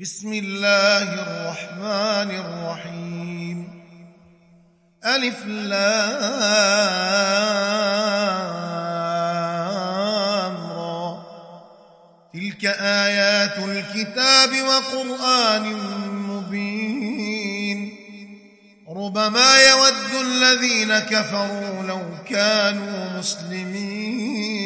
بسم الله الرحمن الرحيم. ألف لام را. تلك آيات الكتاب وقرآن مبين. ربما يود الذين كفروا لو كانوا مسلمين.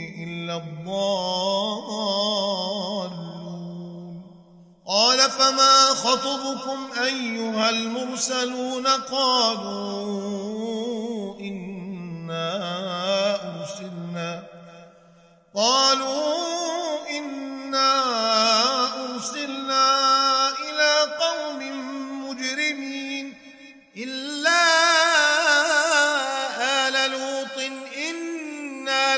الضالون. قال فما خطبكم أيها المرسلون؟ قالوا إنا أرسلنا. قالوا إنا أرسلنا إلى قوم مجرمين إلا آل لوط. إنا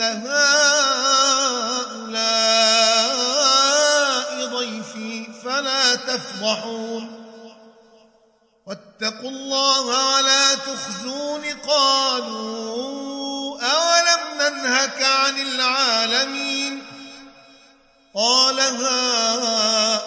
إن هؤلاء ضيفي فلا تفضحون. واتقوا الله ولا تخزون. قالوا أولم ننهك عن العالمين؟ قال هؤلاء